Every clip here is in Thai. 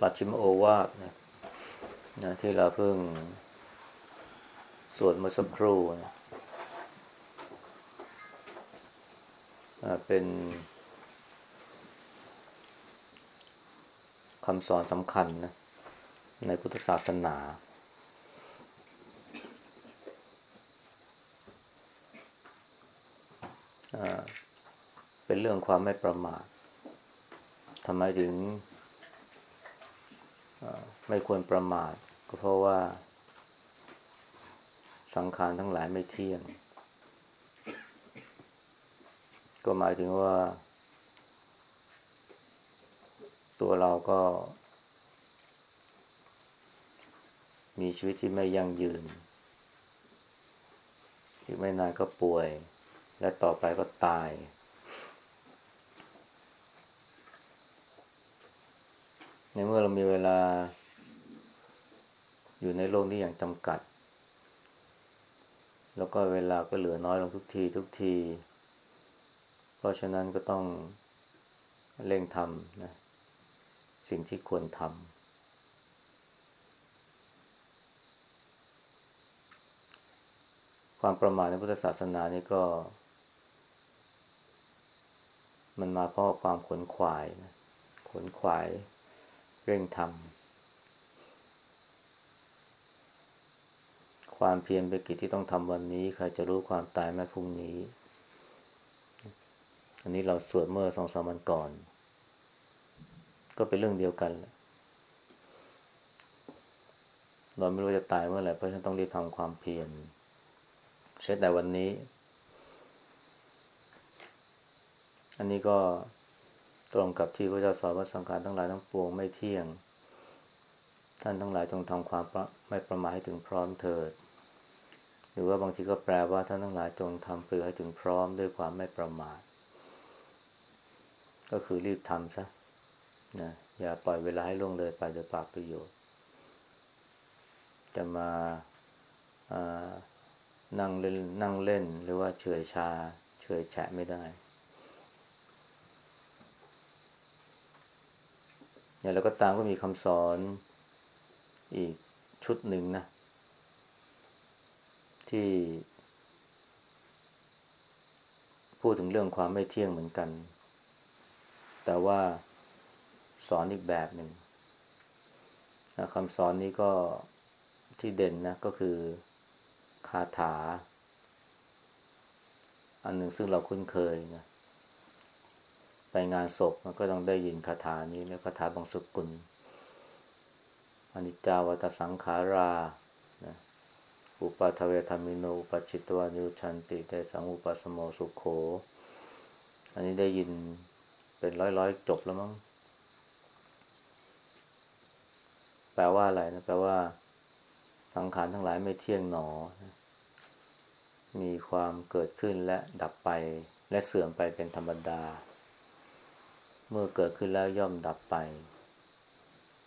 ปัจฉิมโอวาทนะนะที่เราเพิ่งสวดเมื่อสักครู่นะเป็นคำสอนสำคัญนะในพุทธศาสนา เป็นเรื่องความไม่ประมาททำไมถึง ไม่ควรประมาท ก็เพราะว่า สังขารทั้งหลายไม่เที่ยง ก็หมายถึงว่า ตัวเราก็ มีชีวิตที่ไม่ยั่งยืนอีกไม่นานก็ป่วย และต่อไปก็ตาย ในเมื่อเรามีเวลา อยู่ในโลกนี้อย่างจำกัด แล้วก็เวลาก็เหลือน้อยลงทุกทีทุกที เพราะฉะนั้นก็ต้องเร่งทำนะสิ่งที่ควรทำความประมาทในพุทธศาสนานี่ก็ มันมาเพราะความขนขวายนะขนขวายเร่งทำ ความเพียรเป็นกิจที่ต้องทำวันนี้ ใครจะรู้ความตายแม้พรุ่งนี้ อันนี้เราสวดเมื่อสองสามวันก่อน ก็เป็นเรื่องเดียวกันเราไม่รู้จะตายเมื่อไหร่เพราะฉะนั้นต้องรีบทำความเพียรเช่นแต่วันนี้ อันนี้ก็ตรงกับที่พระเจ้าสอนว่าสังขารทั้งหลายทั้งปวงไม่เที่ยง ท่านทั้งหลายจงทำความไม่ประมาทให้ถึงพร้อมเถิด หรือว่าบางทีก็แปลว่าท่านทั้งหลายจงทำเพื่อให้ถึงพร้อมด้วยความไม่ประมาท ก็คือรีบทำซะนะอย่าปล่อยเวลาให้ล่วงเลยไปโดยปากประโยชน์ จะมาานั่งเล่นนั่งเล่น หรือว่าเฉยชา เฉยแฉะไม่ได้อย่างแล้วก็ตามก็มีคำสอนอีกชุดหนึ่งนะ ที่ พูดถึงเรื่องความไม่เที่ยงเหมือนกัน แต่ว่าสอนอีกแบบหนึ่งคำสอนนี้ก็ที่เด่นนะก็คือคาถา อันหนึ่งซึ่งเราคุ้นเคยนะไปงานศพมันก็ต้องได้ยินคาถานี้เนะคาถาบางสกุลอนิจจาวัตสังขารา อุปาทเวธรรมิโนอุปจิตวานิชันติเตสังอุปสมโมสุขโข อันนี้ได้ยินเป็นร้อยร้อยจบแล้วมั้ง แปลว่าอะไรนะ แปลว่า สังขารทั้งหลายไม่เที่ยงหนอ มีความเกิดขึ้นและดับไปและเสื่อมไปเป็นธรรมดา เมื่อเกิดขึ้นแล้วย่อมดับไป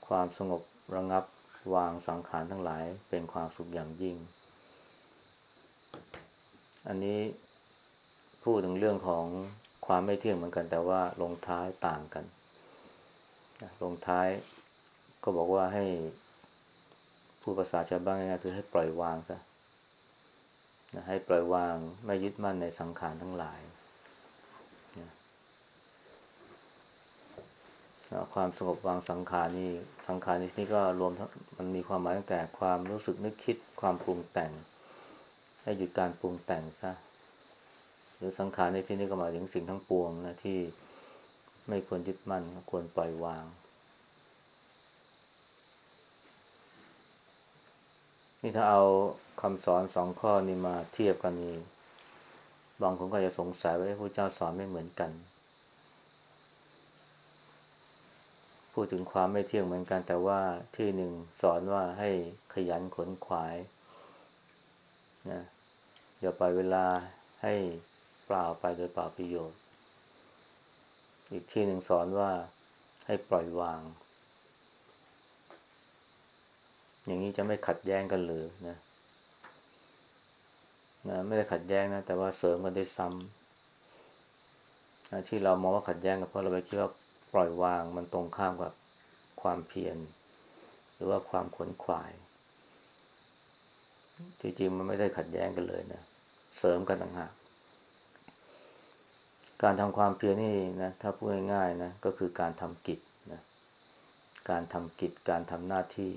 ความสงบระงับวางสังขารทั้งหลายเป็นความสุขอย่างยิ่ง อันนี้พูดถึงเรื่องของความไม่เที่ยงเหมือนกัน แต่ว่าลงท้ายต่างกันลงท้ายก็บอกว่าให้ผู้ภาษาชาวบ้านง่ายๆคือให้ปล่อยวางซะให้ปล่อยวางไม่ยึดมั่นในสังขารทั้งหลายความสงบวางสังขารนี่สังขารนี้ก็รวมมันมีความหมายตั้งแต่ความรู้สึกนึกคิดความปรุงแต่ง ให้หยุดการปรุงแต่งซะ หรือสังขารในที่นี้ก็หมายถึงสิ่งทั้งปวงนะที่ไม่ควรยึดมั่นควรปล่อยวาง นี่ถ้าเอาคำสอนสองข้อนี้มาเทียบกันนี่บางคนก็จะสงสัยว่าพระเจ้าสอนไม่เหมือนกัน พูดถึงความไม่เที่ยงเหมือนกัน แต่ว่าที่หนึ่งสอนว่าให้ขยันขนขวายนะ อย่าปล่อยเวลาให้เปล่าไปโดยเปล่าประโยชน์ อีกที่หนึ่งสอนว่าให้ปล่อยวาง อย่างนี้จะไม่ขัดแย้งกันหรือนะนะไม่ได้ขัดแย้งนะ แต่ว่าเสริมกันได้ซ้ำนะที่เรามองว่าขัดแย้งกันเพราะเราไปคิดว่าปล่อยวางมันตรงข้ามกับความเพียรหรือว่าความขนขวายที่จริงมันไม่ได้ขัดแย้งกันเลยนะ เสริมกันต่างหาก การทำความเพียรนี่นะถ้าพูดง่ายๆนะก็คือการทำกิจนะการทำกิจการทำหน้าที่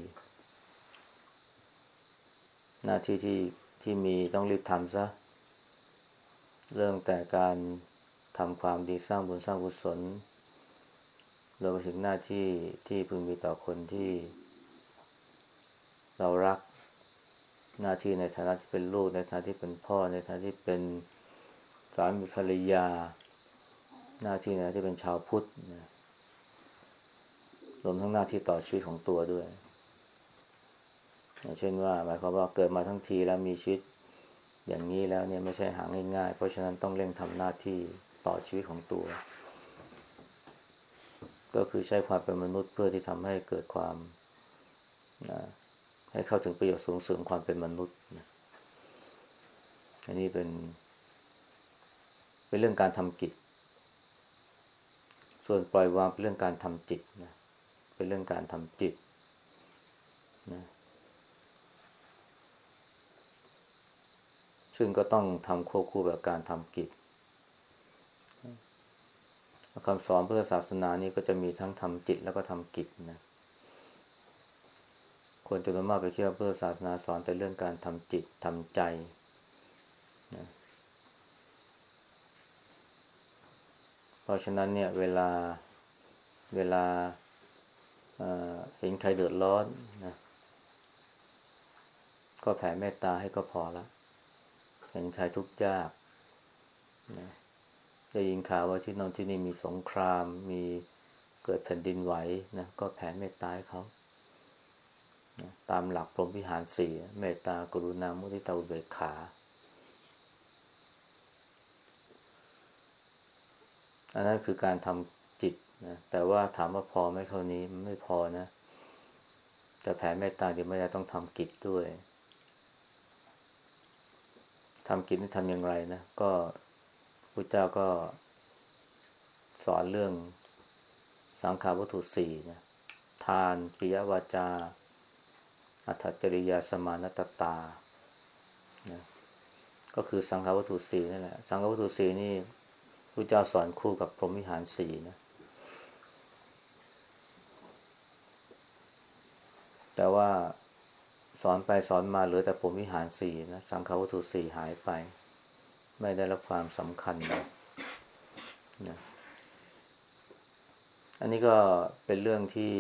หน้าที่ที่ที่มีต้องรีบทำซะ เรื่องแต่การทำความดีสร้างบุญสร้างกุศลรวมไปถึงหน้าที่ที่พึงมีต่อคนที่ เรารัก หน้าที่ในฐานะที่เป็นลูกในฐานะที่เป็นพ่อในฐานะที่เป็นสามีภรรยา หน้าที่ในที่เป็นชาวพุทธนะรวมทั้งหน้าที่ต่อชีวิตของตัวด้วยอย่างเช่นว่าหมายความว่าเกิดมาทั้งทีแล้วมีชีวิตอย่างนี้แล้วเนี่ยไม่ใช่หาง่ายๆ เพราะฉะนั้นต้องเร่งทำหน้าที่ต่อชีวิตของตัว ก็คือใช้ความเป็นมนุษย์เพื่อที่ทำให้เกิดความนะ ให้เข้าถึงประโยชน์สูงสุดความเป็นมนุษย์นะอันนี้เป็น เป็นเรื่องการทำกิจ ส่วนปล่อยวางเป็นเรื่องการทำจิตนะ เป็นเรื่องการทำจิตนะซึ่งก็ต้องทำควบคู่กับการทำกิจคำสอนเพื่อศาสนานี้ก็จะมีทั้งทำจิตแล้วก็ทำกิจนะ คนจำนวนมากไปเชื่อเพื่อศาสนาสอนแต่เรื่องการทำจิตทำใจนะเพราะฉะนั้นเนี่ยเวลาเวลาเเห็นใครเดือดร้อนนะก็แผ่เมตตาให้ก็พอละเห็นใครทุกข์ยากนะได้ยินข่าวว่าที่นอนที่นี่มีสงคราม มีเกิดแผ่นดินไหวนะก็แผ่เมตตาให้เขา ตามหลักพรหมวิหารสี่เมตตากรุณามุทิตาอุเบกขา อันนั้นคือการทำจิตนะแต่ว่าถามว่าพอไหมเท่านี้มันไม่พอนะจะแผ่เมตตาเดี๋ยวไม่ได้ต้องทำกิจด้วยทำกิจนี่ทำอย่างไรนะก็พระเจ้าก็สอนเรื่องสังขารวัตถุสี่นะทานปิยวาจา อัตจริยาสมานตตานะก็คือสังขวัตถุสี่นั่นแหละ สังขวัตถุสี่นี่พระเจ้าสอนคู่กับพรหมวิหารสี่นะ แต่ว่าสอนไปสอนมาเหลือแต่ผมวิหารสี่นะ สังขวัตถุสี่หายไป ไม่ได้รับความสำคัญนะนะอันนี้ก็เป็นเรื่องที่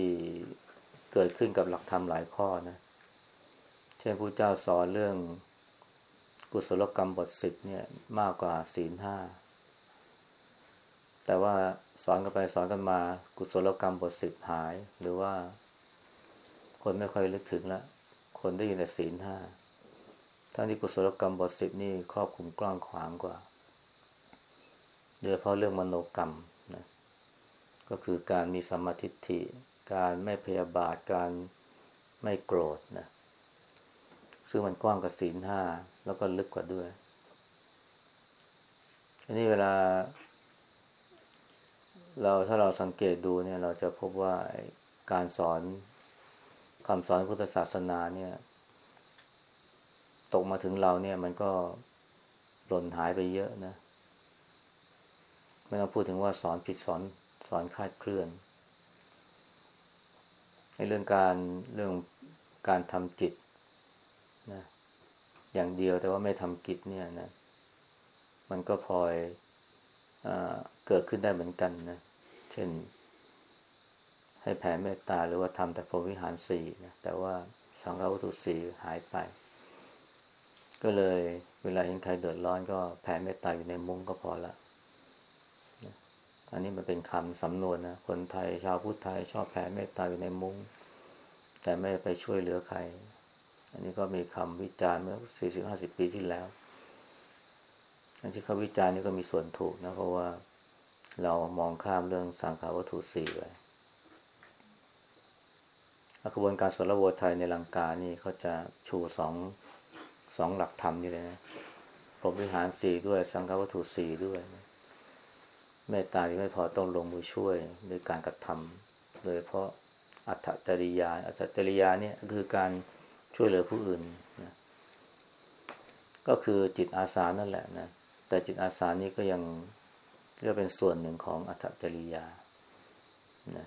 เกิดขึ้นกับหลักธรรมหลายข้อนะ เช่นพระเจ้าสอนเรื่องกุศลกรรมบทสิบเนี่ยมากกว่าศีลห้าแต่ว่าสอนกันไปสอนกันมากุศลกรรมบทสิบหาย หรือว่า คนไม่ค่อยลึกถึงล้วคนได้ยินแต่ศีลห้าทั้งที่กุศลกรรมบทสิบนี่ครอบคลุมกว้างขวางกว่าโดยเฉพาะเรื่องมโนกรรมนะก็คือการมีสมาธิิการไม่พยาบาทการไม่โกรธนะ ซึ่งมันกว้างกว่าศีลห้าแล้วก็ลึกกว่าด้วยอันนี้เวลา เราถ้าเราสังเกตดูเนี่ย เราจะพบว่าการสอนคำสอนพุทธศาสนาเนี่ย ตกมาถึงเราเนี่ย มันก็หล่นหายไปเยอะนะไม่ต้องพูดถึงว่าสอนผิดสอนสอนคาดเคลื่อนในเรื่องการเรื่องการทำจิต นะอย่างเดียวแต่ว่าไม่ทำกิจเนี่ยนะ มันก็พลอยอเกิดขึ้นได้เหมือนกันนะ เช่น ให้แผ่เมตตาหรือว่าทำแต่พรหมวิหารสี่นะแต่ว่าสังฆวัตถุสี่หายไป ก็เลยเวลาเห็นใครเดือดร้อนก็แผ่เมตตาอยู่ในมุ้งก็พอละอันนี้มันเป็นคำสำนวนนะ คนไทยชาวพุทธไทยชอบแผ่เมตตาอยู่ในมุ้ง แต่ไม่ไปช่วยเหลือใคร อันนี้ก็มีคำวิจารณ์เมื่อสี่สิบห้าสิบปีที่แล้ว อันที่เขาวิจารณ์นี่ก็มีส่วนถูกนะ เพราะว่าเรามองข้ามเรื่องสังขาวัตถุสี่ไปกระบวนการสรโวไทยในลังกานี่เขาจะชูสองสองหลักธรรมนี่เลยนะพรหมวิหารสี่ด้วย สังฆวัตถุสี่ด้วยเมตตาที่ไม่พอต้องลงมือช่วยด้วยการกระทำโดยเพราะอัตจริยา อัตจริยาเนี่ยคือการ ช่วยเหลือผู้อื่นนะก็คือจิตอาสานั่นแหละนะแต่จิตอาสานี้ก็ยังเรียกเป็นส่วนหนึ่งของอัตจริยานะ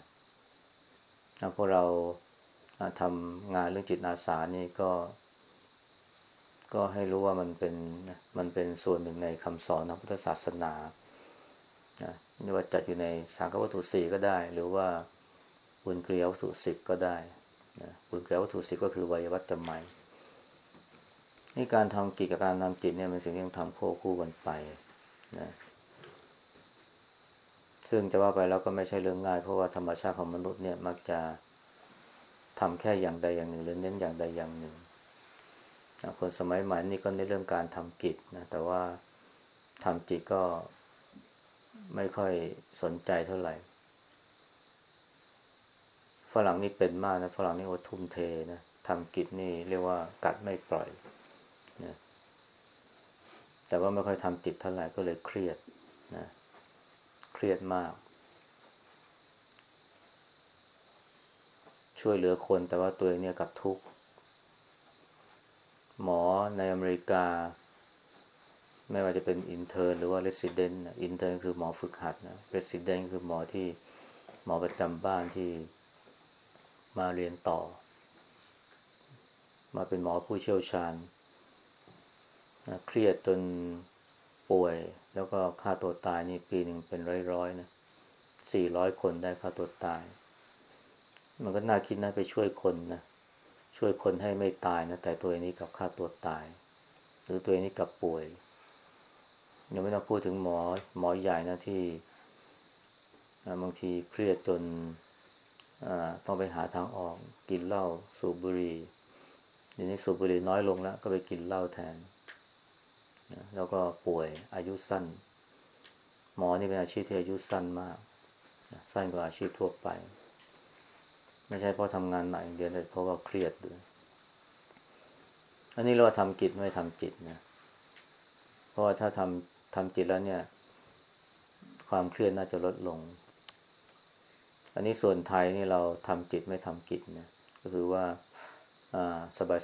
พวกเราทำงานเรื่องจิตอาสานี่ก็ ก็ให้รู้ว่ามันเป็นมันเป็นส่วนหนึ่งในคำสอนของพุทธศาสนานะไม่ว่าจัดอยู่ในสังฆวัตถุสี่ก็ได้ หรือว่าบุญเกลียววัตถุสิบก็ได้ นะบุญเกลียววัตถุสิบก็คือวัยวัตใหม่นี่การทำกิจกับการทำจิตเนี่ยเป็นสิ่งที่ต้องทำควบคู่กันไปนะซึ่งจะว่าไปแล้วก็ไม่ใช่เรื่องง่าย เพราะว่าธรรมชาติของมนุษย์เนี่ยมักจะทำแค่อย่างใดอย่างหนึ่งหรือเน้นอย่างใดอย่างหนึ่งนะคนสมัยใหม่นี่ก็ในเรื่องการทำกิจนะแต่ว่าทำจิตก็ไม่ค่อยสนใจเท่าไหร่ ฝรั่งนี่เป็นมากนะฝรั่งนี่ว่าทุ่มเทนะทำกิจนี่เรียกว่ากัดไม่ปล่อยนะแต่ว่าไม่ค่อยทำจิตเท่าไหร่ก็เลยเครียดนะเครียดมาก ช่วยเหลือคนแต่ว่าตัวเองเนี่ยกลับทุกข์หมอในอเมริกา ไม่ว่าจะเป็น intern หรือว่า resident intern คือหมอฝึกหัดนะ resident คือหมอที่หมอประจำบ้านที่ มาเรียนต่อ มาเป็นหมอผู้เชี่ยวชาญ เครียดจนป่วย แล้วก็ฆ่าตัวตายนี่ปีหนึ่งเป็นร้อยๆนะสี่ร้อยคนได้ฆ่าตัวตาย มันก็น่าคิดนะไปช่วยคนนะช่วยคนให้ไม่ตายนะแต่ตัวเองนี้กับฆ่าตัวตาย หรือตัวเองนี้กับป่วยยังไม่ต้องพูดถึงหมอหมอใหญ่นะที่บางทีเครียดจน ต้องไปหาทางออก กินเหล้าสูบบุหรี่เดี๋ยวนี้สูบบุหรี่น้อยลงแล้ว ก็ไปกินเหล้าแทนนะแล้วก็ป่วยอายุสั้น หมอนี่เป็นอาชีพที่อายุสั้นมากนะสั้นกว่าอาชีพทั่วไป ไม่ใช่เพราะทำงานหนักอย่างเดียวแต่เพราะว่าเครียดด้วย อันนี้เราทำกิจไม่ทำจิตนะเพราะว่าถ้าทำทำจิตแล้วเนี่ย ความเครียดน่าจะลดลง อันนี้ส่วนไทยนี่เราทำจิตไม่ทำกิจนะก็คือว่า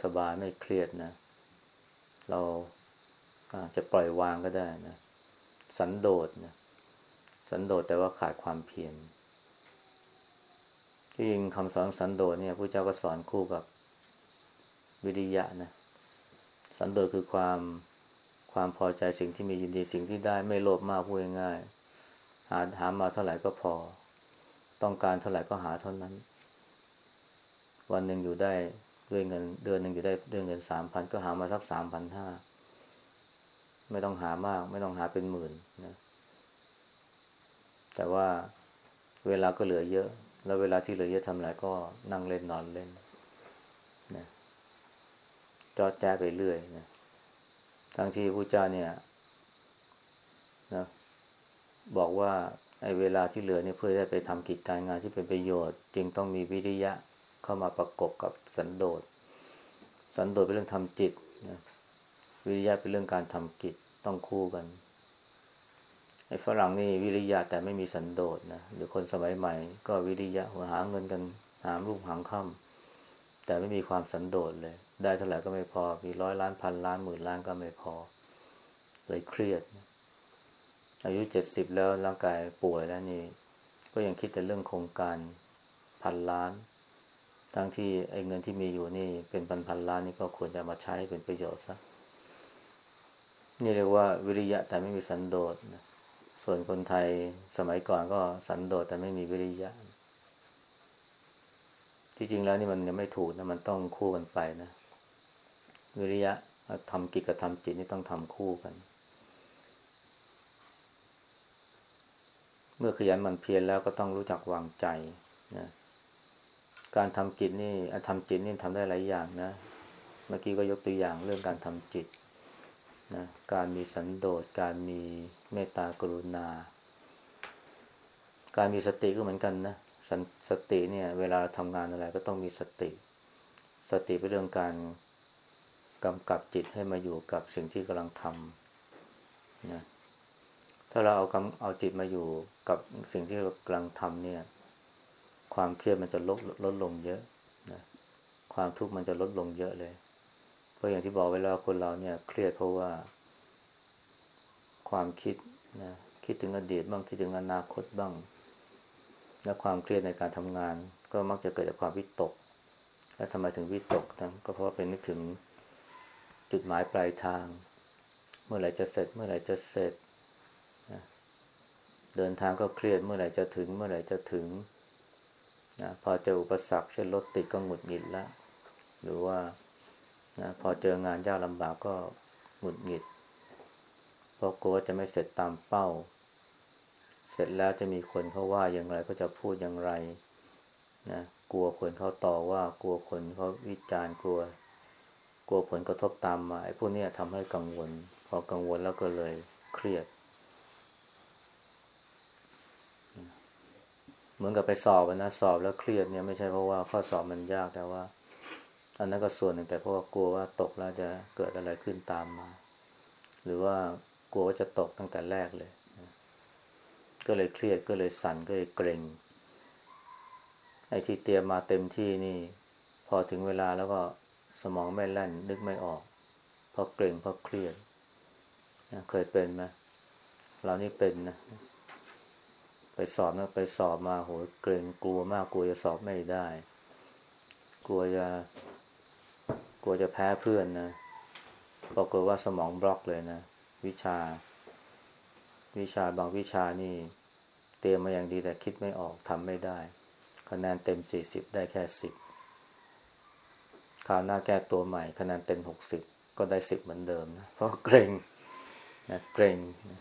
สบายๆไม่เครียดนะ เราจะปล่อยวางก็ได้นะ สันโดษนะสันโดษแต่ว่าขาดความเพียรที่จริงคำสอนสันโดษเนี่ยพระเจ้าก็สอนคู่กับวิริยะนะสันโดษคือความความพอใจสิ่งที่มียินดีสิ่งที่ได้ไม่โลภมากพูดง่ายๆหาหามาเท่าไหร่ก็พอ ต้องการเท่าไหร่ก็หาเท่านั้น วันหนึ่งอยู่ได้ด้วยเงิน เดือนหนึ่งอยู่ได้ด้วยเงินสามพันก็หามาสักสามพันห้าไม่ต้องหามาก ไม่ต้องหาเป็นหมื่นนะแต่ว่าเวลาก็เหลือเยอะ แล้วเวลาที่เหลือเยอะทำอะไรก็นั่งเล่นนอนเล่นนะจอดแจ้ไปเรื่อยนะทั้งที่พระเจ้าเนี่ยนะบอกว่า เวลาที่เหลือเนี่ยเพื่อได้ไปทำกิจการงานที่เป็นประโยชน์ จึงต้องมีวิริยะเข้ามาประกบกับสันโดษ สันโดษเป็นเรื่องทำจิตนะวิริยะเป็นเรื่องการทำกิจต้องคู่กันไอ้ฝรั่งนี่วิริยะแต่ไม่มีสันโดษนะหรือคนสมัยใหม่ ก็วิริยะหาเงินกันหามลูกหางค่ำแต่ไม่มีความสันโดษเลย ได้เท่าไหร่ก็ไม่พอมีร้อยล้านพันล้านหมื่นล้านก็ไม่พอ เลยเครียด อายุเจ็ดสิบแล้วร่างกายป่วยแล้วนี่ ก็ยังคิดแต่เรื่องโครงการพันล้าน ทั้งที่ไอ้เงินที่มีอยู่นี่เป็นพันพันล้านนี่ก็ควรจะมาใช้เป็นประโยชน์ซะนี่เรียกว่าวิริยะแต่ไม่มีสันโดษนะส่วนคนไทยสมัยก่อนก็สันโดษแต่ไม่มีวิริยะ ที่จริงแล้วนี่มันยังไม่ถูกนะมันต้องคู่กันไปนะ วิริยะทำกิจกับทำจิตนี่ต้องทำคู่กัน เมื่อขยันมันเพียรแล้วก็ต้องรู้จักวางใจนะการทำจิตนี่ทำจิตนี่ทำได้หลายอย่างนะ เมื่อกี้ก็ยกตัวอย่างเรื่องการทำจิตนะการมีสันโดษ การมีเมตตากรุณา การมีสติก็เหมือนกันนะสสติเนี่ย เวลาทำงานอะไรก็ต้องมีสติ สติเป็นเรื่องการกำกับจิตให้มาอยู่กับสิ่งที่กำลังทำนะถ้าเราเอากำเอาจิตมาอยู่ กับสิ่งที่เรากำลังทำเนี่ย ความเครียดมันจะลดลดลงเยอะนะความทุกข์มันจะลดลงเยอะเลย เพราะอย่างที่บอกไว้แล้วคนเราเนี่ย เครียดเพราะว่า ความคิดนะคิดถึงอดีตบ้างคิดถึงอนาคตบ้าง และความเครียดในการทำงาน ก็มักจะเกิดจากความวิตก และทำไมถึงวิตกนะก็เพราะว่าเป็นนึกถึงจุดหมายปลายทาง เมื่อไหร่จะเสร็จ เมื่อไหร่จะเสร็จ เดินทางก็เครียดเมื่อไหร่จะถึง เมื่อไหร่จะถึงนะพอเจออุปสรรคเช่นรถติดก็หงุดหงิดล้วหรือว่านะพอเจองานยากลำบากก็หงุดหงิดเพราะกลัวจะไม่เสร็จตามเป้า เสร็จแล้วจะมีคนเขาว่าอย่างไรก็จะพูดอย่างไรนะกลัวคนเขาต่อว่ากลัวคนเขาวิจารณ์กลัว กลัวผลกระทบตามมาไอ้พวกนี้ทำให้กังวล พอกังวลแล้วก็เลยเครียด เหมือนกับไปสอบนะสอบแล้วเครียดเนี่ยไม่ใช่เพราะว่าข้อสอบมันยากแต่ว่า อันนั้นก็ส่วนหนึ่งแต่เพราะว่ากลัวว่าตกแล้วจะเกิดอะไรขึ้นตามมา หรือว่ากลัวว่าจะตกตั้งแต่แรกเลย ก็เลยเครียดก็เลยสั่นก็เลยเกรงไอ้ที่เตรียมมาเต็มที่นี่ พอถึงเวลาแล้วก็สมองไม่แล่น นึกไม่ออกเพราะเกรงเพราะเครียดเคยเป็นไหมเรานี่เป็นนะ ไปสอบนะไปสอบมาโหเกรงกลัวมากกลัวจะสอบไม่ได้ กลัวจะ กลัวจะแพ้เพื่อนนะปรากฏว่าสมองบล็อกเลยนะ วิชา วิชาบางวิชานี่ เตรียมมาอย่างดีแต่คิดไม่ออกทำไม่ได้ คะแนนเต็มสี่สิบได้แค่สิบคราวหน้าแก้ตัวใหม่คะแนนเต็มหกสิบก็ได้สิบเหมือนเดิมนะเพราะเกรงนะเกรงนะ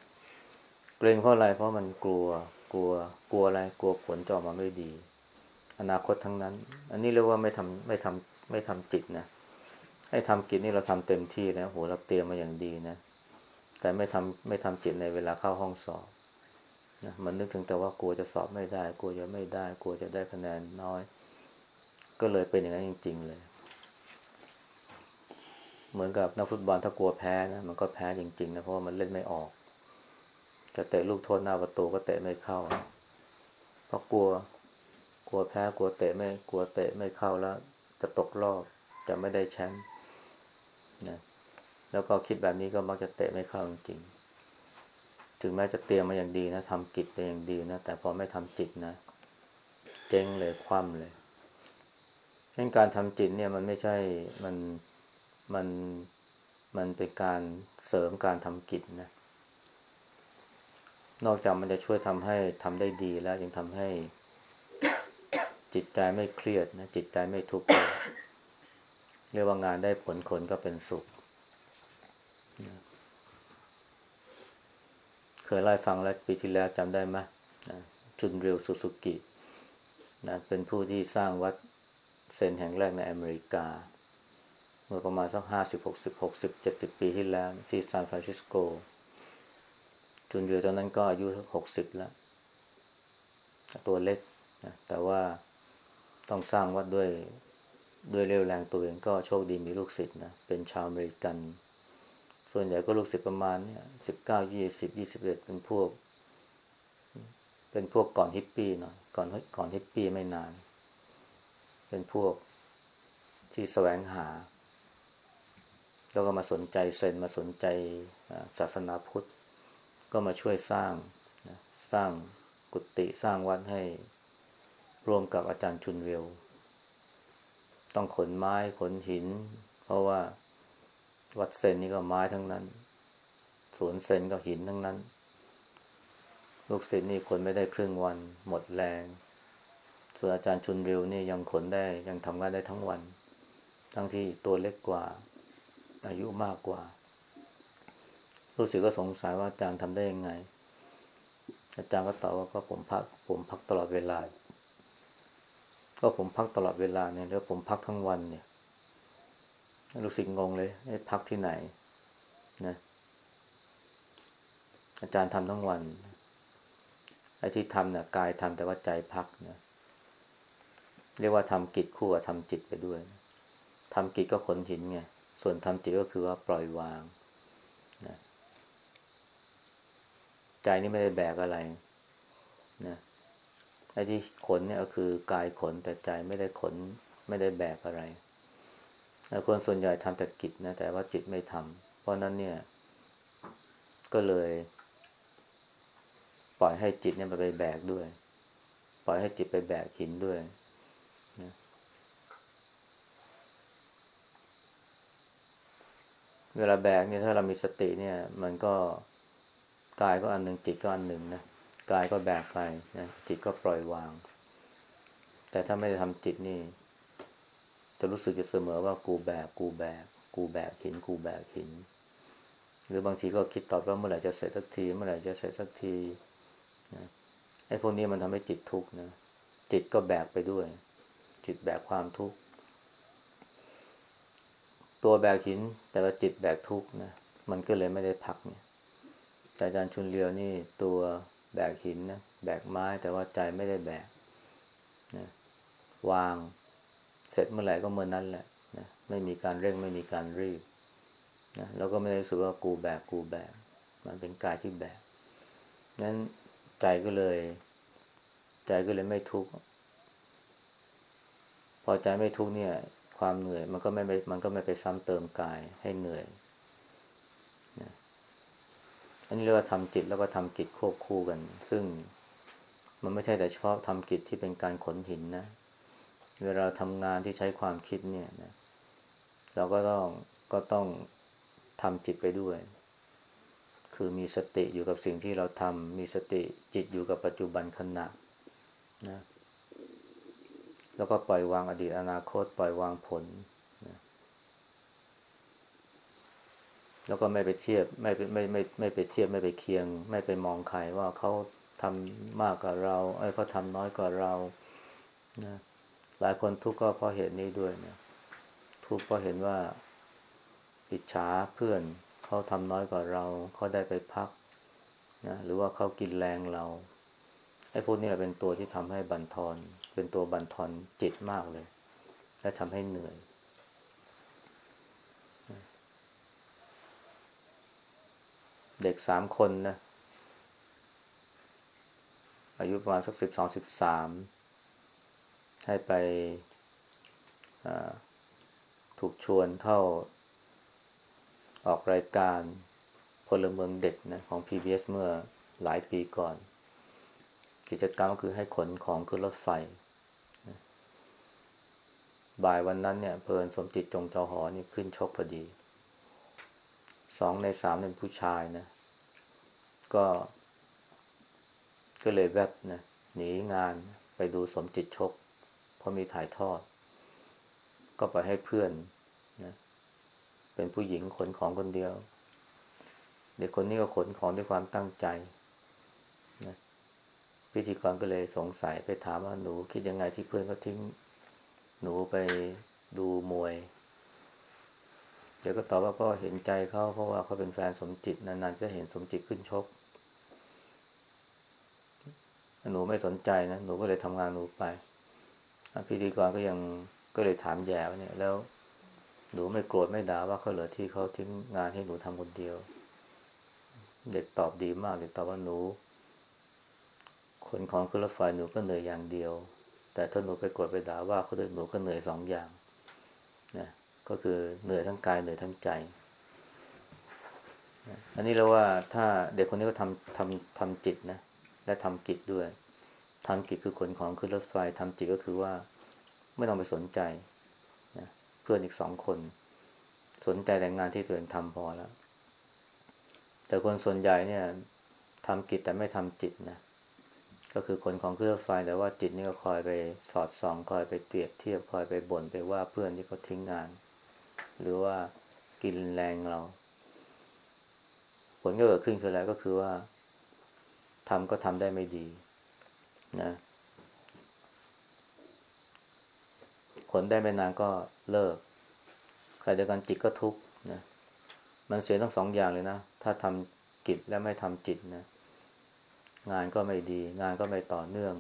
เกรงเพราะอะไรเพราะมันกลัว กลัว กลัวอะไร กลัวผลจะออกมาไม่ดี อนาคตทั้งนั้น อันนี้เรียกว่าไม่ทำไม่ทำไม่ทำจิตนะให้ทำกิจนี่เราทำเต็มที่นะโหเราเตรียมมาอย่างดีนะ แต่ไม่ทำไม่ทำจิตในเวลาเข้าห้องสอบนะมันนึกถึงแต่ว่ากลัวจะสอบไม่ได้ กลัวจะไม่ได้ กลัวจะได้คะแนนน้อย ก็เลยเป็นอย่างนั้นจริง ๆ เลย เหมือนกับนักฟุตบอลถ้ากลัวแพ้นะมันก็แพ้จริง ๆ นะเพราะว่ามันเล่นไม่ออก จะเตะลูกโทษหน้าประตูก็เตะไม่เข้า เพราะกลัว กลัวแพ้กลัวเตะไม่กลัวเตะไม่เข้าแล้ว จะตกรอบจะไม่ได้แชมป์นะแล้วก็คิดแบบนี้ก็มักจะเตะไม่เข้าจริงๆถึงแม้จะเตรียมมาอย่างดีนะทำกิจไปอย่างดีนะแต่พอไม่ทำจิตนะ เจ๊งเลยคว่ำเลยเรื่องการทำจิตเนี่ยมันไม่ใช่มันมันมันเป็นการเสริมการทำกิจนะ นอกจากมันจะช่วยทำให้ทำได้ดีแล้วยังทำให้จิตใจไม่เครียดนะจิตใจไม่ทุกข์เรียกว่างานได้ผลคนก็เป็นสุข เคยไล่ฟังแล้วปีที่แล้วจำได้ไหมจุนเรียวสุสุกินะเป็นผู้ที่สร้างวัดเซนแห่งแรกในอเมริกา เมื่อประมาณสักห้าสิบหกสิบหกสิบเจ็ดสิบปีที่แล้ว ที่ซานฟรานซิสโก จุนเรียวตอนนั้นก็อายุหกสิบแล้ว ตัวเล็กนะแต่ว่าต้องสร้างวัดด้วยด้วยเร็วแรงตัวเองก็โชคดีมีลูกศิษย์นะเป็นชาวอเมริกัน ส่วนใหญ่ก็ลูกศิษย์ประมาณเนี่ยสิบเก้ายี่สิบยี่สิบเอ็ดเป็นพวก เป็นพวกก่อนฮิปปี้หน่อยก่อนก่อนฮิปปี้ไม่นาน เป็นพวกที่แสวงหา แล้วก็มาสนใจเซนมาสนใจศาสนาพุทธ ก็มาช่วยสร้างนะสร้างกุฏิสร้างวัดให้ร่วมกับอาจารย์ชุนเวล ต้องขนไม้ขนหิน เพราะว่าวัดเซนนี่ก็ไม้ทั้งนั้น สวนเซนก็หินทั้งนั้น ลูกศิษย์นี่ขนไม่ได้ครึ่งวัน หมดแรง ส่วนอาจารย์ชุนริวนี่ยังขนได้ยังทำงานได้ทั้งวัน ทั้งที่ตัวเล็กกว่า อายุมากกว่า ลูกศิษย์ก็สงสัยว่าอาจารย์ทำได้ยังไง อาจารย์ก็ตอบว่าก็ผมพัก ผมพักตลอดเวลา ก็ผมพักตลอดเวลาเนี่ยแล้วผมพักทั้งวันเนี่ยลูกศิษย์งงเลยไอ้พักที่ไหนนะอาจารย์ทำทั้งวันไอ้ที่ทำเนี่ยกายทำแต่ว่าใจพักนะเรียกว่าทำกิจคู่กับทำจิตไปด้วยทำกิจก็ขนหินไงส่วนทำจิตก็คือว่าปล่อยวางนะ ใจนี่ไม่ได้แบกอะไรนะไอ้ที่ขนเนี่ยก็คือกายขนแต่ใจไม่ได้ขน ไม่ได้แบกอะไรคนส่วนใหญ่ทำแต่กิจนะแต่ว่าจิตไม่ทำเพราะนั้นเนี่ย ก็เลย ปล่อยให้จิตเนี่ยไปแบกด้วย ปล่อยให้จิตไปแบกหินด้วยนะเวลาแบกเนี่ยถ้าเรามีสติเนี่ย มันก็ กายก็อันหนึ่งจิตก็อันหนึ่งนะกายก็แบกไปนะจิตก็ปล่อยวาง แต่ถ้าไม่ได้ทำจิตนี่ จะรู้สึกอยู่เสมอว่ากูแบกกูแบกกูแบกหิน กูแบกหิน หรือบางทีก็คิดต่อว่าเมื่อไหร่จะเสร็จสักที เมื่อไหร่จะเสร็จสักทีนะไอ้พวกนี้มันทำให้จิตทุกข์นะจิตก็แบกไปด้วย จิตแบกความทุกข์ตัวแบกหินแต่ว่าจิตแบกทุกข์นะมันก็เลยไม่ได้พักเนี่ย แต่อาจารย์ชุนเลียวนี่ตัวแบกหินนะแบกไม้แต่ว่าใจไม่ได้แบกนะวางเสร็จเมื่อไหร่ก็เมื่อนั้นแหละนะไม่มีการเร่งไม่มีการรีบนะแล้วก็ไม่ได้รู้สึกว่ากูแบกกูแบก มันเป็นกายที่แบกนั้นใจก็เลย ใจก็เลยไม่ทุกข์พอใจไม่ทุกข์เนี่ย ความเหนื่อย มันก็ไม่ไปมันก็ไม่ไปซ้ำเติมกายให้เหนื่อย นนี้เรียกว่าทำจิตแล้วก็ทำกิจควบคู่กัน ซึ่งมันไม่ใช่แต่เฉพาะทำกิจที่เป็นการขนหินนะ เวลาทำงานที่ใช้ความคิดเนี่ยนะเราก็ต้องก็ต้องทำจิตไปด้วย คือมีสติอยู่กับสิ่งที่เราทำมีสติจิตอยู่กับปัจจุบันขณะนะ แล้วก็ปล่อยวางอดีตอนาคต ปล่อยวางผล แล้วก็ไม่ไปเทียบไม่ไม่ไม่ไม่ไปเทียบไม่ไปเคียง ไม่ไปมองใครว่าเขาทำมากกว่าเราไอ้เขาทำน้อยกว่าเรานะหลายคนทุกข์ก็เพราะเหตุนี้ด้วยนะทุกข์เพราะเห็นว่าอิจฉาเพื่อนเขาทำน้อยกว่าเราเขาได้ไปพักนะหรือว่าเขากินแรงเราไอ้พวกนี้แหละเป็นตัวที่ทำให้บั่นทอน เป็นตัวบั่นทอนจิตมากเลย และทำให้เหนื่อย เด็กสามคนนะอายุประมาณสักสิบสองสิบสามให้ไปถูกชวนเข้าออกรายการพลเมืองเด็กนะของ PBS เมื่อหลายปีก่อน กิจกรรมก็คือให้ขนของขึ้นรถไฟ บ่ายวันนั้นเนี่ยเพลินสมจิตจงจ้าหอนี่ขึ้นชกพอดี สองในสามเป็นผู้ชายนะ ก็ ก็เลยแวบนะหนีงานไปดูสมจิตชก เพราะมีถ่ายทอด ก็ไปให้เพื่อนนะเป็นผู้หญิงขนของคนเดียว เด็กคนนี้ก็ขนของด้วยความตั้งใจนะพิธีกรก็เลยสงสัยไปถามว่าหนูคิดยังไงที่เพื่อนเขาทิ้ง หนูไปดูมวย เดี๋ยวก็ตอบว่าก็เห็นใจเขาเพราะว่าเขาเป็นแฟนสมจิตนานๆจะเห็นสมจิตขึ้นชก หนูไม่สนใจนะหนูก็เลยทำงานหนูไปพิธีกรก็ยังก็เลยถามแย่เนี่ย แล้วหนูไม่โกรธไม่ด่าว่าเขาเหลือที่เขาทิ้งงานให้หนูทำคนเดียว เด็กตอบดีมากเด็กตอบว่าหนู คนของขึ้นรถไฟหนูก็เหนื่อยอย่างเดียว แต่ถ้าหนูไปโกรธไปด่าว่าเขาด้วยหนูก็เหนื่อยสองอย่างนะก็คือเหนื่อยทั้งกายเหนื่อยทั้งใจอันนี้เราว่าถ้าเด็กคนนี้ก็ทำทำทำจิตนะ และทำกิจด้วยทำกิจคือขนของขึ้นรถไฟทำจิตก็คือว่าไม่ต้องไปสนใจนะเพื่อนอีกสองคน สนใจแต่งานที่ตัวเองทำพอแล้ว แต่คนส่วนใหญ่เนี่ยทำกิจแต่ไม่ทำจิตนะก็คือคนของเครื่องไฟแต่ว่าจิตนี่ก็คอยไปสอดส่องคอยไปเปรียบเทียบคอยไปบ่นไปว่าเพื่อนที่เขาทิ้งงาน หรือว่ากินแรงเรา ผลก็เกิดขึ้นคืออะไรก็คือว่า ทำก็ทำได้ไม่ดีนะผลได้ไม่นานก็เลิก ใครเดียวกันจิตก็ทุกข์นะ มันเสียทั้งสองอย่างเลยนะ ถ้าทำกิจและไม่ทำจิตนะ งานก็ไม่ดี งานก็ไม่ต่อเนื่อง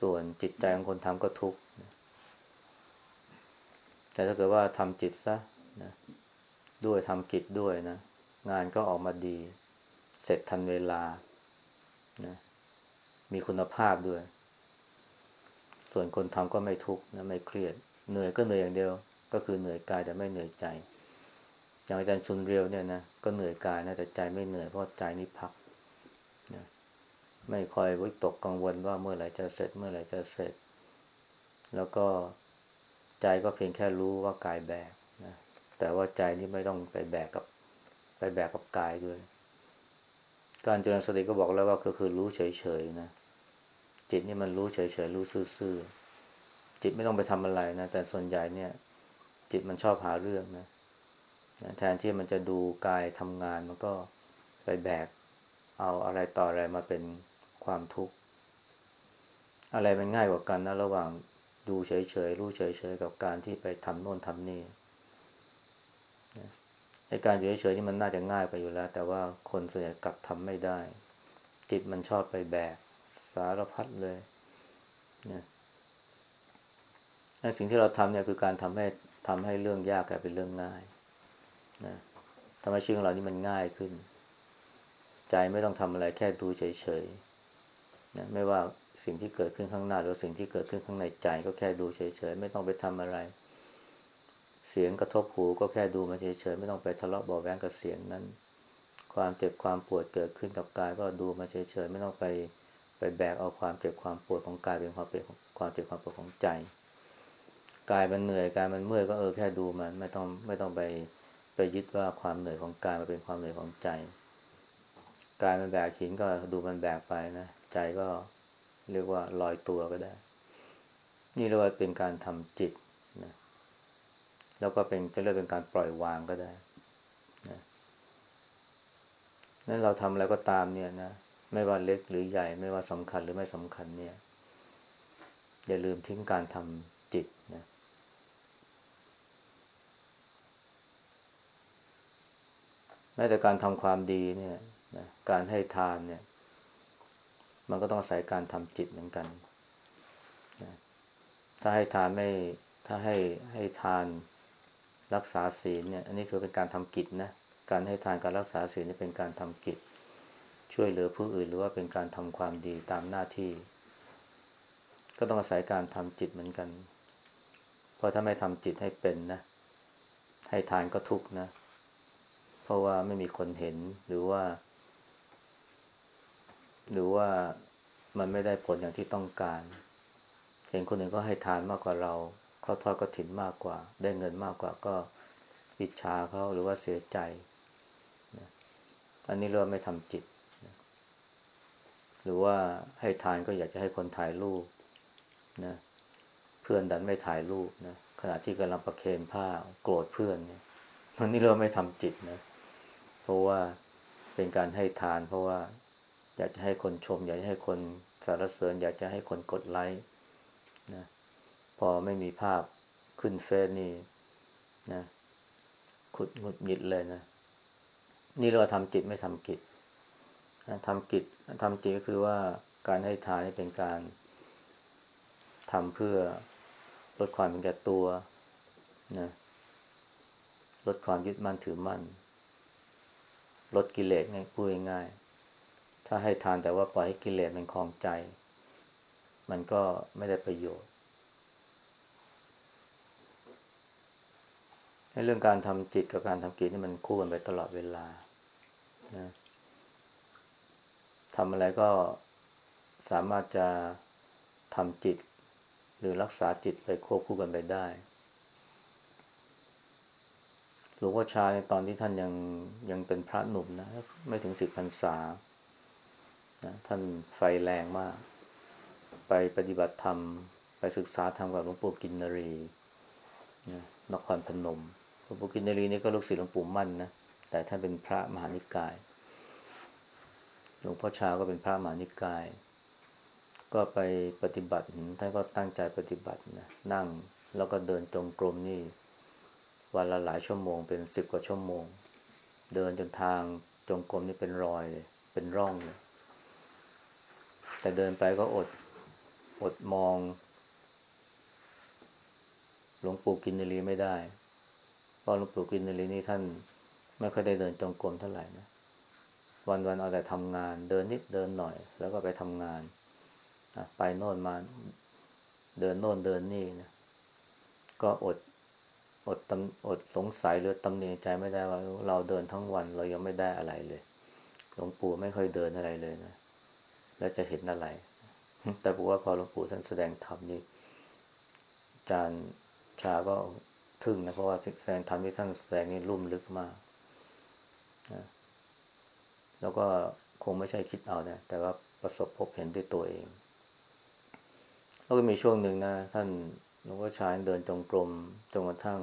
ส่วนจิตใจของคนทำก็ทุกข์แต่ถ้าเกิดว่าทำจิตซะนะด้วยทำกิจด้วยนะ งานก็ออกมาดี เสร็จทันเวลา นะมีคุณภาพด้วย ส่วนคนทำก็ไม่ทุกข์นะไม่เครียด เหนื่อยก็เหนื่อยอย่างเดียว ก็คือเหนื่อยกายแต่ไม่เหนื่อยใจ อย่างอาจารย์ชุนเรียวเนี่ยนะก็เหนื่อยกายนะแต่ใจไม่เหนื่อยเพราะใจนี่พักนะไม่คอยวิตกกังวลว่าเมื่อไหร่จะเสร็จ เมื่อไหร่จะเสร็จ แล้วก็ใจก็เพียงแค่รู้ว่ากายแบกนะแต่ว่าใจนี่ไม่ต้องไปแบกกับ ไปแบกกับกายด้วย การเจริญสติก็บอกแล้วว่าก็คือรู้เฉยๆนะจิตนี่มันรู้เฉยๆรู้ซื่อๆจิตไม่ต้องไปทำอะไรนะแต่ส่วนใหญ่เนี่ย จิตมันชอบหาเรื่องนะแทนที่มันจะดูกายทำงานมันก็ไปแบก เอาอะไรต่ออะไรมาเป็นความทุกข์อะไรมันง่ายกว่ากันนะระหว่างดูเฉยๆรู้เฉยๆกับการที่ไปทำโน่นทำนี่ ไอการอยู่เฉยๆนี่มันน่าจะง่ายไปอยู่แล้ว แต่ว่าคนส่วนใหญ่กลับทำไม่ได้ จิตมันชอบไปแบก สารพัดเลยนะสิ่งที่เราทำเนี่ยคือการทำให้ทำให้เรื่องยากกลายเป็นเรื่องง่ายนะทำให้ชีวิตของเรานี่มันง่ายขึ้น ใจไม่ต้องทำอะไรแค่ดูเฉยๆนะไม่ว่าสิ่งที่เกิดขึ้นข้างหน้า หรือสิ่งที่เกิดขึ้นข้างในใจ ก็แค่ดูเฉยๆไม่ต้องไปทำอะไร เสียงกระทบหูก็แค่ดูมาเฉยๆไม่ต้องไปทะเลาะเบาแวงกับเสียงนั้น ความเจ็บความปวดเกิดขึ้นกับกายก็ดูมาเฉยๆไม่ต้องไปไปแบกเอาความเจ็บความปวดของกายเป็นความเป็นความเจ็บความปวดของใจกายมันเหนื่อยกายมันเมื่อยก็เออแค่ดูมันไม่ต้องไม่ต้องไปไปยึดว่าความเหนื่อยของกายมาเป็นความเหนื่อยของใจกายมันแบกหินก็ดูมันแบกไปนะใจก็เรียกว่าลอยตัวก็ได้ นี่เรียกว่าเป็นการทำจิต แล้วก็เป็นจะเรียกเป็นการปล่อยวางก็ได้นะนั้นเราทำอะไรก็ตามเนี่ยนะ ไม่ว่าเล็กหรือใหญ่ ไม่ว่าสำคัญหรือไม่สำคัญเนี่ย อย่าลืมทิ้งการทำจิตนะแม้แต่การทำความดีเนี่ยนะการให้ทานเนี่ย มันก็ต้องอาศัยการทำจิตเหมือนกันนะถ้าให้ทานไม่ ถ้าให้ให้ทาน รักษาศีลเนี่ย อันนี้ถือเป็นการทำกิจนะ การให้ทานการรักษาศีลนี่เป็นการทำกิจ ช่วยเหลือผู้อื่นหรือว่าเป็นการทำความดีตามหน้าที่ ก็ต้องอาศัยการทำจิตเหมือนกัน เพราะถ้าไม่ทำจิตให้เป็นนะ ให้ทานก็ทุกนะ เพราะว่าไม่มีคนเห็นหรือว่า หรือว่ามันไม่ได้ผลอย่างที่ต้องการ เห็นคนอื่นก็ให้ทานมากกว่าเรา เขาทอดกระถินมากกว่า ได้เงินมากกว่าก็อิจฉาเขาหรือว่าเสียใจอันนี้เรียกว่าไม่ทำจิตหรือว่าให้ทานก็อยากจะให้คนถ่ายรูปนะเพื่อนดันไม่ถ่ายรูปนะขณะที่กำลังประเคนผ้าโกรธเพื่อนเนี่ยมันนี่เราไม่ทำจิตนะเพราะว่าเป็นการให้ทาน เพราะว่า อยากจะให้คนชม อยากจะให้คนสารเสริญ อยากจะให้คนกดไลค์ พอไม่มีภาพขึ้นเฟซนี่นะขุดหงุดหงิดเลยนะ นี่เราทำจิตไม่ทำกิจทำกิจทำจริงก็คือว่าการให้ทานนี่เป็นการทำเพื่อลดความเป็นแก่ตัวนะลดความยึดมั่นถือมั่น ลดกิเลสง่ายพูดง่ายถ้าให้ทานแต่ว่าปล่อยให้กิเลสมันคลองใจ มันก็ไม่ได้ประโยชน์ใน เรื่องการทำจิตกับการทำกิจนี่มันคู่กันไปตลอดเวลานะทำอะไรก็สามารถจะทำจิต หรือรักษาจิตไปควบคู่กันไปได้หลวงพ่อชาในตอนที่ท่านยังยังเป็นพระหนุ่มนะ ไม่ถึงสิบพรรษานะท่านไฟแรงมาก ไปปฏิบัติธรรม ไปศึกษาธรรมกับหลวงปู่กินนรีนะนครพนม ลวงปู่กินนรีนี่ก็ลูกศิษย์หลวงปู่มั่นนะ แต่ท่านเป็นพระมหานิกาย หลวงพ่อชาก็เป็นพระมหานิกาย ก็ไปปฏิบัติท่านก็ตั้งใจปฏิบัตินะ นั่งแล้วก็เดินจงกรมนี่ วันละหลายชั่วโมง เป็นสิบกว่าชั่วโมง เดินจนทางจงกรมนี่เป็นรอยเลย เป็นร่องเลย แต่เดินไปก็อด อดมอง หลวงปู่กินนรีไม่ได้ พราะหลวงปู่กินนรีนี่ท่าน ไม่ค่อยได้เดินจงกรมเท่าไหร่นะ วันวันเอาแต่ทำงาน เดินนิดเดินหน่อย แล้วก็ไปทำงานไปโน่นมา เดินโน่นเดินนี่นะก็อดอดตำอดสงสัยหรือตำหนิใจไม่ได้ว่า เราเดินทั้งวันเรายังไม่ได้อะไรเลย หลวงปู่ไม่ค่อยเดินอะไรเลยนะแล้วจะเห็นอะไร แต่บอกว่าพอหลวงปู่ท่านแสดงธรรมนี่อาจารย์ชาก็ ทึ่งนะเพราะว่าแสดงธรรมที่ท่านแสดงนี่ลุ่มลึกมากนะแล้วก็คงไม่ใช่คิดเอานะแต่ว่าประสบพบเห็นด้วยตัวเอง แล้วก็มีช่วงหนึ่งนะ ท่านหลวงพ่อชายเดินจงกรมจนกระทั่ง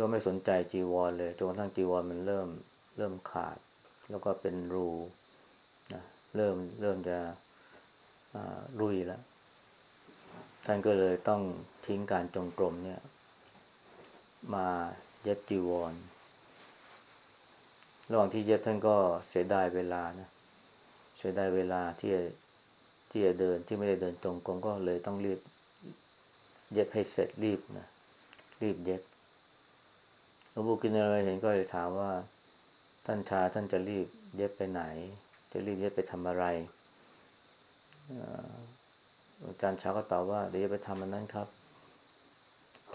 ก็ไม่สนใจจีวรเลยจนกระทั่งจีวรมันเริ่มเริ่มขาด แล้วก็เป็นรูนะเริ่มเริ่มจะรุยแล้วท่านก็เลยต้องทิ้งการจงกรมเนี่ย มาเย็บจีวร ระหว่างที่เย็บท่านก็เสียดายเวลานะ เสียดายเวลาที่ที่จะเดินที่ไม่ได้เดินจงกรมก็เลยต้องรีบ เย็บให้เสร็จรีบนะ รีบเย็บหลวงปู่กินอะไรเห็นก็เลยถามว่า ท่านชาท่านจะรีบเย็บไปไหน จะรีบเย็บไปทำอะไรอาจารย์ชาก็ตอบว่าเดี๋ยวจะไปทำมันนั้นครับ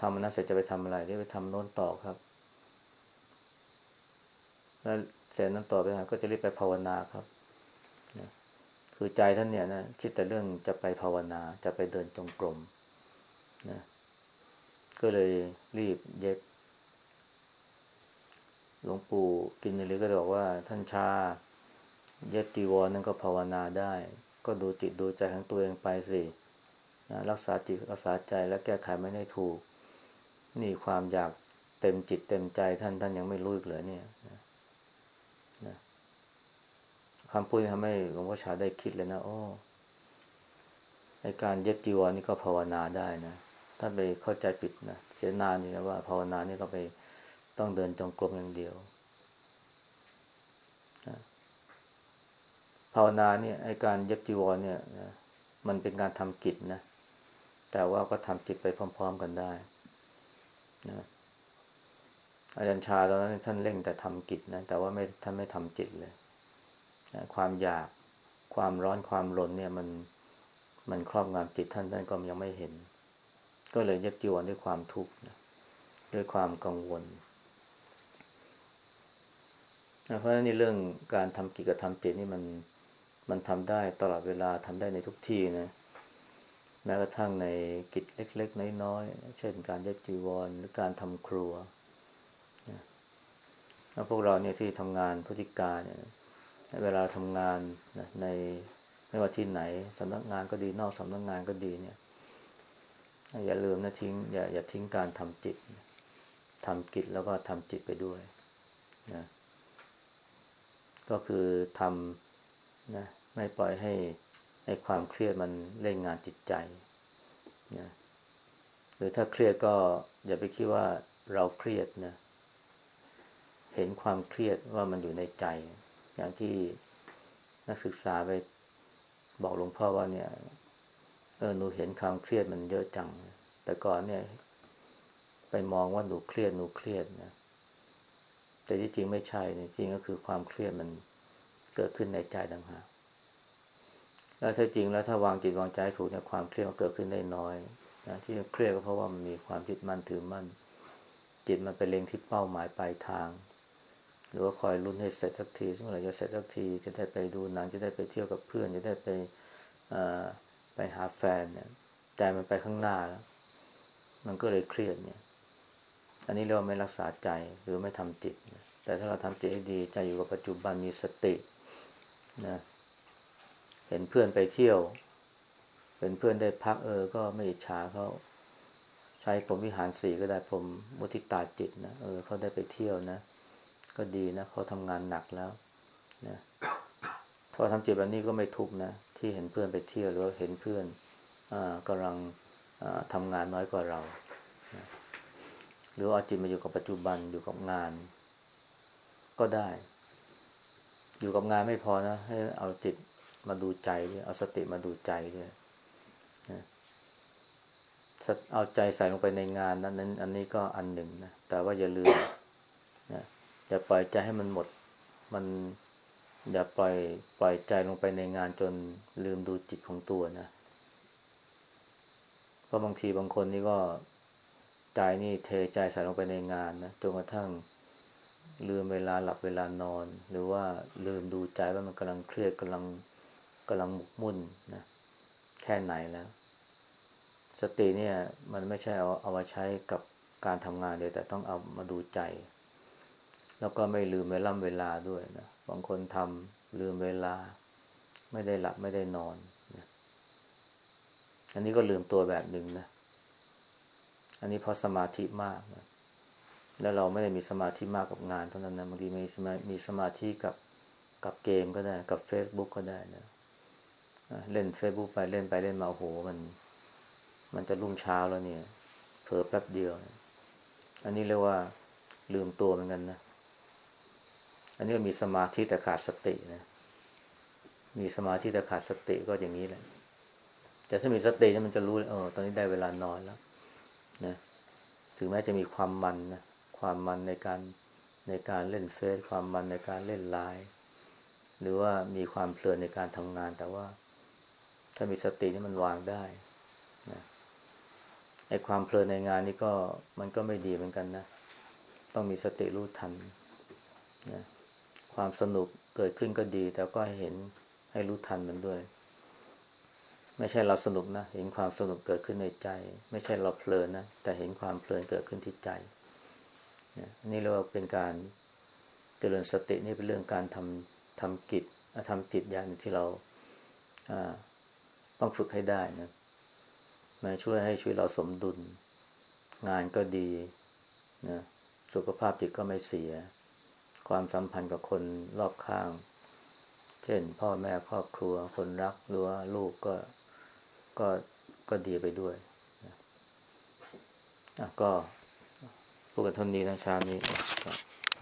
ทำมันาเสร็จจะไปทำอะไรเดี๋ยวไปทำโน้นต่อครับ แล้วเสร็จนั้นต่อไปก็จะรีบไปภาวนาครับคือใจท่านเนี่ยนะคิดแต่เรื่องจะไปภาวนาจะไปเดินจงกรมนะก็เลยรีบเย็บหลวงปู่กินนรีก็บอกว่า ท่านชา เย็บจีวรนั่นก็ภาวนาได้ ก็ดูจิตดูใจของตัวเองไปสินะรักษาจิตรักษาใจและแก้ไขไม่ได้ถูก นี่ความอยากเต็มจิตเต็มใจท่านท่านยังไม่รู้อีกเลยเนี่ยนะนะคำพูดทำให้หลวงพ่อชาได้คิดเลยนะโอ้ในการเย็บจีวรนี่ก็ภาวนาได้นะท่านไปเข้าใจผิดนะเสียนานนี่นะว่า ภาวนานี่ต้องไปต้องเดินจงกรมอย่างเดียวนะภาวนาเนี่ยไอการเย็บจีวรเนี่ยนะมันเป็นการทำกิจนะ แต่ว่าก็ทำจิตไปพร้อม ๆ กันได้ นะอาจารย์ชาตอนนั้นท่านเร่งแต่ทำกิจนะแต่ว่าไม่ท่านไม่ทำจิตเลยนะความอยากความร้อนความหลนเนี่ยมันมันครอบงำจิตท่านท่านก็ยังไม่เห็น ก็เลยย็บจีวรด้วยความทุกข์ด้วยความกังวลเพราะฉะนั้นในเรื่องการทำกิจกับทำจิตนี่มันมันทำได้ตลอดเวลาทำได้ในทุกที่นะ แม้กระทั่งในกิจเล็ก ๆ น้อยๆ เช่นการเย็บจีวรหรือการทำครัวนะพวกเราเนี่ยที่ทำงานพุทธิการเนี่ยเวลาทำงานนะในไม่ว่าที่ไหนสำนักงานก็ดีนอกสำนักงานก็ดีเนี่ย อย่าลืมนะทิ้งอย่าอย่าทิ้งการทำจิตทำกิจแล้วก็ทำจิตไปด้วยนะก็คือทำนะไม่ปล่อยให้ ให้ความเครียดมันเล่นงานจิตใจนะหรือถ้าเครียดก็อย่าไปคิดว่าเราเครียดนะเห็นความเครียดว่ามันอยู่ในใจ อย่างที่นักศึกษาไปบอกหลวงพ่อว่าเนี่ยเออหนูเห็นความเครียดมันเยอะจัง แต่ก่อนเนี่ย ไปมองว่าหนูเครียดหนูเครียดนะแต่ที่จริงไม่ใช่เนี่ยจริงก็คือความเครียดมันเกิดขึ้นในใจต่างหาก แล้วถ้าจริงแล้วถ้าวางจิตวางใจถูกเนี่ยความเครียดมันเกิดขึ้นได้น้อยนะที่เครียดก็เพราะว่ามันมีความยึดมั่นถือมั่น จิตมันไปเล็งที่เป้าหมายปลายทาง หรือว่าคอยลุ้นให้เสร็จสักทีเมื่อไหร่จะเสร็จสักทีจะได้ไปดูหนังจะได้ไปเที่ยวกับเพื่อนจะได้ไปไปหาแฟนเนี่ยใจมันไปข้างหน้าแล้วมันก็เลยเครียดเนี่ย อันนี้เรียกว่าไม่รักษาใจหรือไม่ทำจิต แต่ถ้าเราทำจิตให้ดีใจอยู่กับปัจจุบันมีสตินะ เห็นเพื่อนไปเที่ยวเห็นเพื่อนได้พักเออ ก็ไม่อิจฉาเขาใช้ผมวิหารสีก็ได้ผมมุทิตาจิตนะเออเขาได้ไปเที่ยวนะ ก็ดีนะเขาทำงานหนักแล้วนะถ้าทำจิตแบบนี้ก็ไม่ทุกนะ ที่เห็นเพื่อนไปเที่ยวหรือว่าเห็นเพื่อนอกำลังทำงานน้อยกว่าเราหรือเอาจิตมาอยู่กับปัจจุบันอยู่กับงาน ก็ได้ อยู่กับงานไม่พอนะ ให้เอาจิต มาดูใจด้วยเอาสติมาดูใจด้วยนะเอาใจใส่ลงไปในงานนั้นนั้น อันนี้ก็อันหนึ่งนะแต่ว่าอย่าลืมนะอย่าปล่อยใจให้มันหมด มันอย่าปล่อยปล่อยใจลงไปในงานจนลืมดูจิตของตัวนะเพราะบางทีบางคนนี่ก็ใจนี่เทใจใส่ลงไปในงานนะจนกระทั่งลืมเวลาหลับเวลานอน หรือว่าลืมดูใจว่ามันกำลังเครียดกำลัง กำลังหมกมุ่นนะแค่ไหนแล้ว สติเนี่ยมันไม่ใช่เอาเอามาใช้กับการทำงานเดียวแต่ต้องเอามาดูใจ แล้วก็ไม่ลืมเวลาเวลาด้วยนะบางคนทำลืมเวลา ไม่ได้หลับไม่ได้นอนนะอันนี้ก็ลืมตัวแบบหนึ่งนะ อันนี้เพราะสมาธิมากนะแล้วเราไม่ได้มีสมาธิมากกับงานเท่านั้นนะบางทีมีสมามีสมาธิกับกับเกมก็ได้ กับ Facebook ก็ได้นะ เล่น Facebook ไปเล่นไปเล่นมาโอ้โหมัน มันจะรุ่งเช้าแล้วเนี่ยเผลอแป๊บเดียว อันนี้เรียกว่าลืมตัวเหมือนกันนะ อันนี้มีสมาธิแต่ขาดสตินะ มีสมาธิแต่ขาดสติก็อย่างนี้แหละ แต่ถ้ามีสติเนี่ยมันจะรู้เออตอนนี้ได้เวลานอนแล้วนะถึงแม้จะมีความมันนะความมันในการในการเล่นเฟซความมันในการเล่นไลน์หรือว่ามีความเพลินในการทำงานแต่ว่า ถ้ามีสตินี่มันวางได้นะไอความเพลินในงานนี่ก็มันก็ไม่ดีเหมือนกันนะ ต้องมีสติรู้ทันนะความสนุกเกิดขึ้นก็ดี แต่ก็ให้เห็นให้รู้ทันมันด้วย ไม่ใช่เราสนุกนะ เห็นความสนุกเกิดขึ้นในใจ ไม่ใช่เราเพลินนะ แต่เห็นความเพลินเกิดขึ้นที่ใจนี่เรียกว่าเป็นการเจริญสตินี่เป็นเรื่องการทำทำกิจทำจิตอย่างที่เรา ต้องฝึกให้ได้นะมาช่วยให้ชีวิตเราสมดุล งานก็ดีนะสุขภาพจิตก็ไม่เสีย ความสัมพันธ์กับคนรอบข้าง เช่น พ่อแม่ครอบครัว คนรักหรือว่าลูกก็ก็ก็ดีไปด้วยนะก็พูดกันเท่านี้นะชานี้